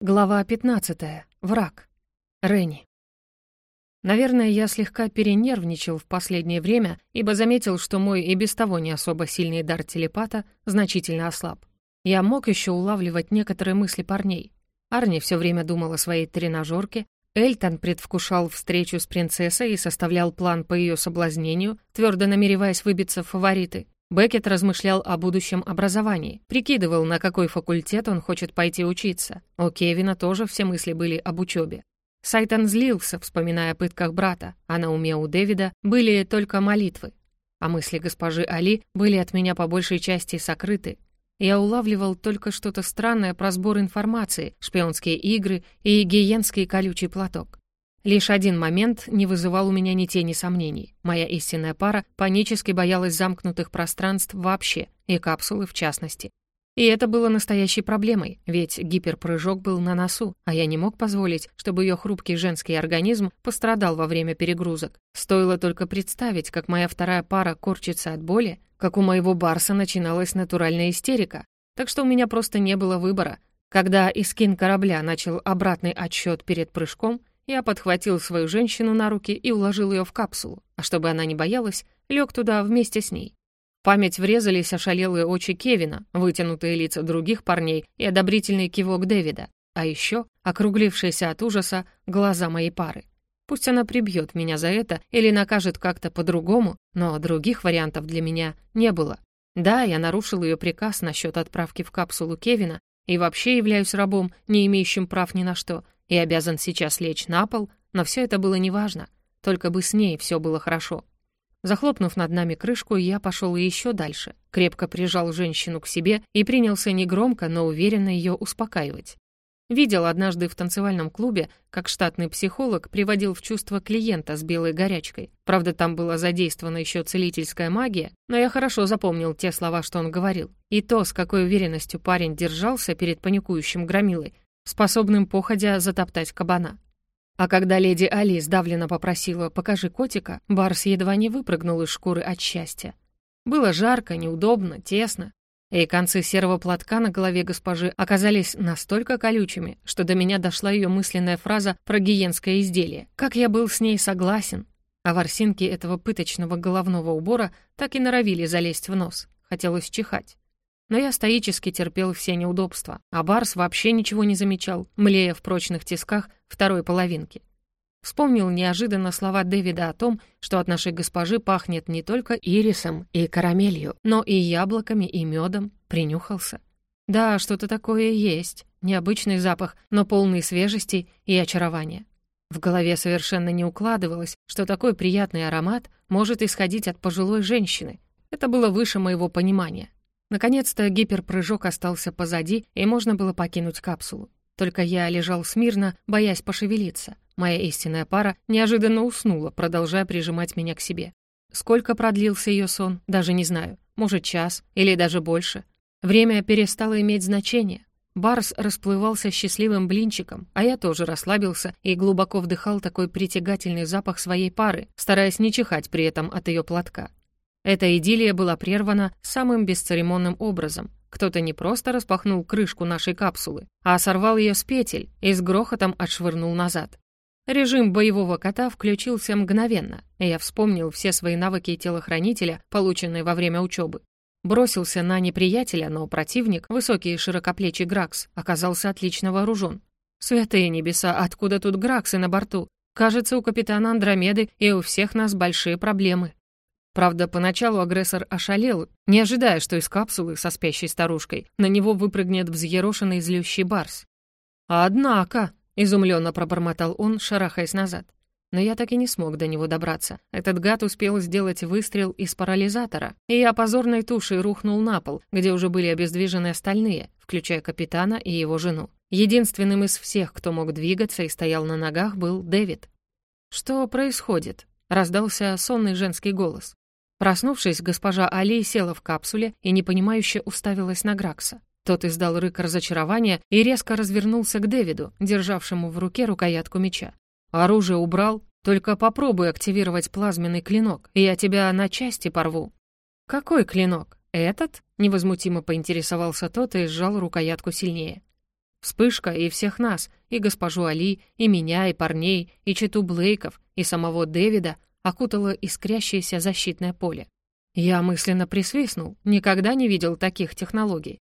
Глава 15. Враг. Ренни. Наверное, я слегка перенервничал в последнее время, ибо заметил, что мой и без того не особо сильный дар телепата значительно ослаб. Я мог еще улавливать некоторые мысли парней. Арни все время думал о своей тренажерке, Эльтон предвкушал встречу с принцессой и составлял план по ее соблазнению, твердо намереваясь выбиться в фавориты. Беккет размышлял о будущем образовании, прикидывал, на какой факультет он хочет пойти учиться. У Кевина тоже все мысли были об учебе. Сайтон злился, вспоминая о пытках брата, а на уме у Дэвида были только молитвы. А мысли госпожи Али были от меня по большей части сокрыты. Я улавливал только что-то странное про сбор информации, шпионские игры и гиенский колючий платок. Лишь один момент не вызывал у меня ни тени сомнений. Моя истинная пара панически боялась замкнутых пространств вообще, и капсулы в частности. И это было настоящей проблемой, ведь гиперпрыжок был на носу, а я не мог позволить, чтобы ее хрупкий женский организм пострадал во время перегрузок. Стоило только представить, как моя вторая пара корчится от боли, как у моего Барса начиналась натуральная истерика. Так что у меня просто не было выбора. Когда искин корабля начал обратный отсчет перед прыжком, я подхватил свою женщину на руки и уложил ее в капсулу, а чтобы она не боялась, лег туда вместе с ней. В память врезались ошалелые очи Кевина, вытянутые лица других парней и одобрительный кивок Дэвида, а еще округлившиеся от ужаса глаза моей пары. Пусть она прибьет меня за это или накажет как-то по-другому, но других вариантов для меня не было. Да, я нарушил ее приказ насчет отправки в капсулу Кевина и вообще являюсь рабом, не имеющим прав ни на что — и обязан сейчас лечь на пол, но все это было неважно, только бы с ней все было хорошо. Захлопнув над нами крышку, я пошел еще дальше, крепко прижал женщину к себе и принялся негромко, но уверенно ее успокаивать. Видел однажды в танцевальном клубе, как штатный психолог приводил в чувство клиента с белой горячкой. Правда, там была задействована еще целительская магия, но я хорошо запомнил те слова, что он говорил. И то, с какой уверенностью парень держался перед паникующим громилой, способным походя затоптать кабана. А когда леди Али сдавленно попросила «покажи котика», Барс едва не выпрыгнул из шкуры от счастья. Было жарко, неудобно, тесно, и концы серого платка на голове госпожи оказались настолько колючими, что до меня дошла ее мысленная фраза про гиенское изделие. Как я был с ней согласен. А ворсинки этого пыточного головного убора так и норовили залезть в нос. Хотелось чихать. Но я стоически терпел все неудобства, а Барс вообще ничего не замечал, млея в прочных тисках второй половинки. Вспомнил неожиданно слова Дэвида о том, что от нашей госпожи пахнет не только ирисом и карамелью, но и яблоками и медом, принюхался. Да, что-то такое есть, необычный запах, но полный свежести и очарования. В голове совершенно не укладывалось, что такой приятный аромат может исходить от пожилой женщины. Это было выше моего понимания. Наконец-то гиперпрыжок остался позади, и можно было покинуть капсулу. Только я лежал смирно, боясь пошевелиться. Моя истинная пара неожиданно уснула, продолжая прижимать меня к себе. Сколько продлился ее сон, даже не знаю. Может, час или даже больше. Время перестало иметь значение. Барс расплывался счастливым блинчиком, а я тоже расслабился и глубоко вдыхал такой притягательный запах своей пары, стараясь не чихать при этом от ее платка. Эта идиллия была прервана самым бесцеремонным образом. Кто-то не просто распахнул крышку нашей капсулы, а сорвал ее с петель и с грохотом отшвырнул назад. Режим боевого кота включился мгновенно, и я вспомнил все свои навыки телохранителя, полученные во время учебы. Бросился на неприятеля, но противник, высокий и широкоплечий Гракс, оказался отлично вооружен. Святые небеса, откуда тут Граксы на борту? Кажется, у капитана Андромеды и у всех нас большие проблемы. Правда, поначалу агрессор ошалел, не ожидая, что из капсулы со спящей старушкой на него выпрыгнет взъерошенный злющий барс. «Однако», — изумленно пробормотал он, шарахаясь назад. Но я так и не смог до него добраться. Этот гад успел сделать выстрел из парализатора, и я позорной тушей рухнул на пол, где уже были обездвижены остальные, включая капитана и его жену. Единственным из всех, кто мог двигаться и стоял на ногах, был Дэвид. «Что происходит?» — раздался сонный женский голос. Проснувшись, госпожа Али села в капсуле и непонимающе уставилась на Гракса. Тот издал рык разочарования и резко развернулся к Дэвиду, державшему в руке рукоятку меча. «Оружие убрал? Только попробуй активировать плазменный клинок, и я тебя на части порву». «Какой клинок? Этот?» — невозмутимо поинтересовался тот и сжал рукоятку сильнее. Вспышка и всех нас, и госпожу Али, и меня, и парней, и читу Блейков, и самого Дэвида окутало искрящееся защитное поле. Я мысленно присвистнул, никогда не видел таких технологий.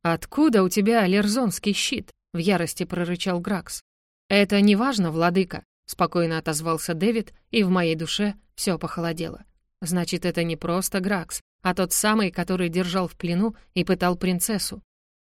«Откуда у тебя аллерзонский щит?» — в ярости прорычал Гракс. «Это не важно, владыка», — спокойно отозвался Дэвид, и в моей душе все похолодело. «Значит, это не просто Гракс, а тот самый, который держал в плену и пытал принцессу.